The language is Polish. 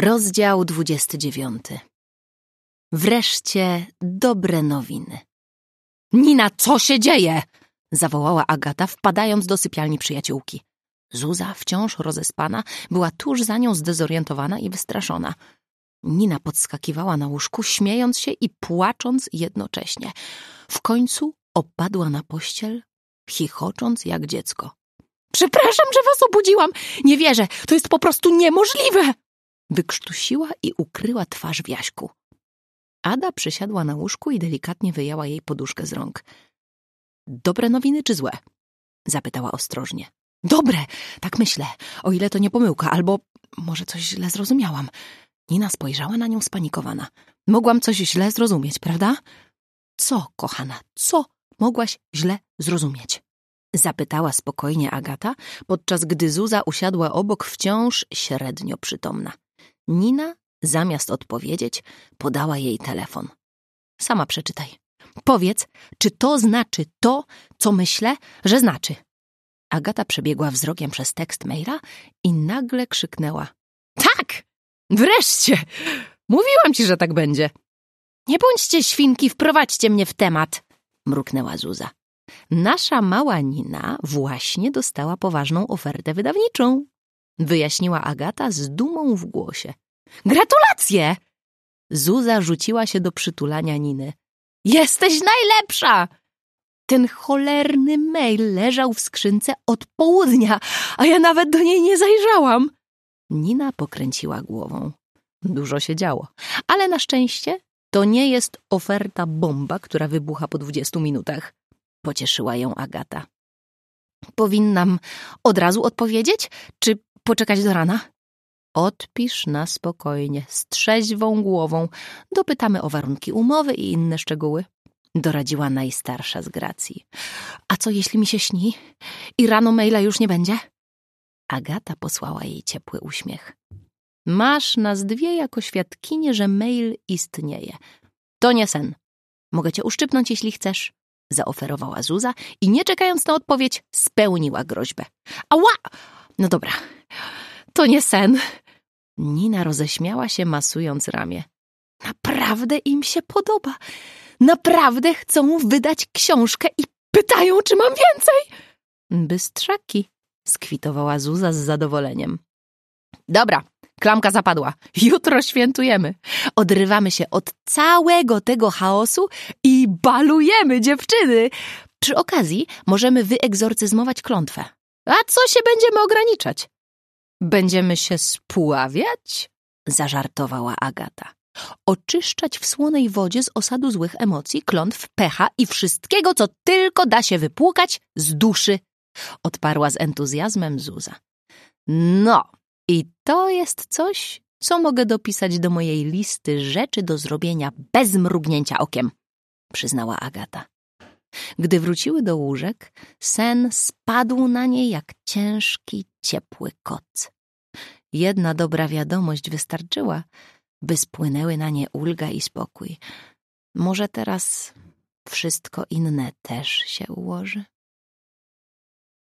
Rozdział 29. Wreszcie dobre nowiny. Nina, co się dzieje? zawołała Agata, wpadając do sypialni przyjaciółki. Zuza, wciąż rozespana, była tuż za nią zdezorientowana i wystraszona. Nina podskakiwała na łóżku, śmiejąc się i płacząc jednocześnie. W końcu opadła na pościel, chichocząc jak dziecko. Przepraszam, że was obudziłam. Nie wierzę, to jest po prostu niemożliwe. Wykrztusiła i ukryła twarz w Jaśku. Ada przysiadła na łóżku i delikatnie wyjęła jej poduszkę z rąk. Dobre nowiny czy złe? Zapytała ostrożnie. Dobre, tak myślę, o ile to nie pomyłka, albo może coś źle zrozumiałam. Nina spojrzała na nią spanikowana. Mogłam coś źle zrozumieć, prawda? Co, kochana, co mogłaś źle zrozumieć? Zapytała spokojnie Agata, podczas gdy Zuza usiadła obok wciąż średnio przytomna. Nina, zamiast odpowiedzieć, podała jej telefon. Sama przeczytaj. Powiedz, czy to znaczy to, co myślę, że znaczy. Agata przebiegła wzrokiem przez tekst maila i nagle krzyknęła. Tak! Wreszcie! Mówiłam ci, że tak będzie. Nie bądźcie świnki, wprowadźcie mnie w temat, mruknęła Zuza. Nasza mała Nina właśnie dostała poważną ofertę wydawniczą, wyjaśniła Agata z dumą w głosie. Gratulacje! Zuza rzuciła się do przytulania Niny. Jesteś najlepsza! Ten cholerny mail leżał w skrzynce od południa, a ja nawet do niej nie zajrzałam. Nina pokręciła głową. Dużo się działo, ale na szczęście to nie jest oferta bomba, która wybucha po dwudziestu minutach. Pocieszyła ją Agata. Powinnam od razu odpowiedzieć, czy poczekać do rana? Odpisz na spokojnie, z trzeźwą głową. Dopytamy o warunki umowy i inne szczegóły. Doradziła najstarsza z Gracji. A co jeśli mi się śni i rano maila już nie będzie? Agata posłała jej ciepły uśmiech. Masz nas dwie jako świadkinie, że mail istnieje. To nie sen. Mogę cię uszczypnąć, jeśli chcesz zaoferowała Zuza i nie czekając na odpowiedź, spełniła groźbę. Ała! No dobra, to nie sen. Nina roześmiała się, masując ramię. Naprawdę im się podoba. Naprawdę chcą wydać książkę i pytają, czy mam więcej. Bystrzaki, skwitowała Zuza z zadowoleniem. Dobra, klamka zapadła. Jutro świętujemy. Odrywamy się od całego tego chaosu i balujemy, dziewczyny. Przy okazji możemy wyegzorcyzmować klątwę. A co się będziemy ograniczać? Będziemy się spławiać? Zażartowała Agata. Oczyszczać w słonej wodzie z osadu złych emocji, klątw, pecha i wszystkiego, co tylko da się wypłukać z duszy. Odparła z entuzjazmem Zuza. No, i to jest coś, co mogę dopisać do mojej listy rzeczy do zrobienia bez mrugnięcia okiem, przyznała Agata. Gdy wróciły do łóżek, sen spadł na nie jak ciężki, ciepły koc. Jedna dobra wiadomość wystarczyła, by spłynęły na nie ulga i spokój. Może teraz wszystko inne też się ułoży?